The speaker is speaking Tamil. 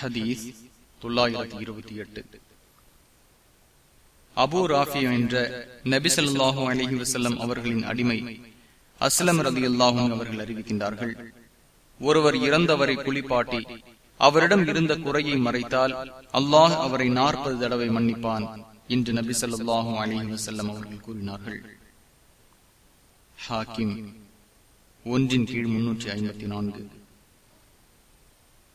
ஹதீஸ் தொள்ளாயிரத்தி இருபத்தி எட்டு. அபு ராஃபி என்ற நபிசல்லாஹூ அலஹி வசல்லம் அவர்களின் அடிமை அஸ்லம் ரதி அல்லாஹும் அவர்கள் அறிவிக்கின்றார்கள். ஒருவர் இறந்தவரை குளிப்பாட்டி அவரிடம் இருந்த குறையை மறைத்தால் அல்லாஹ் அவரை நாற்பது தடவை மன்னிப்பான் என்று நபி சொல்லாஹும் அலஹி வசல்லம் அவர்கள் கூறினார்கள். ஹாக்கிம் ஒன்றின் கீழ் முன்னூற்றி ஐம்பத்தி நான்கு.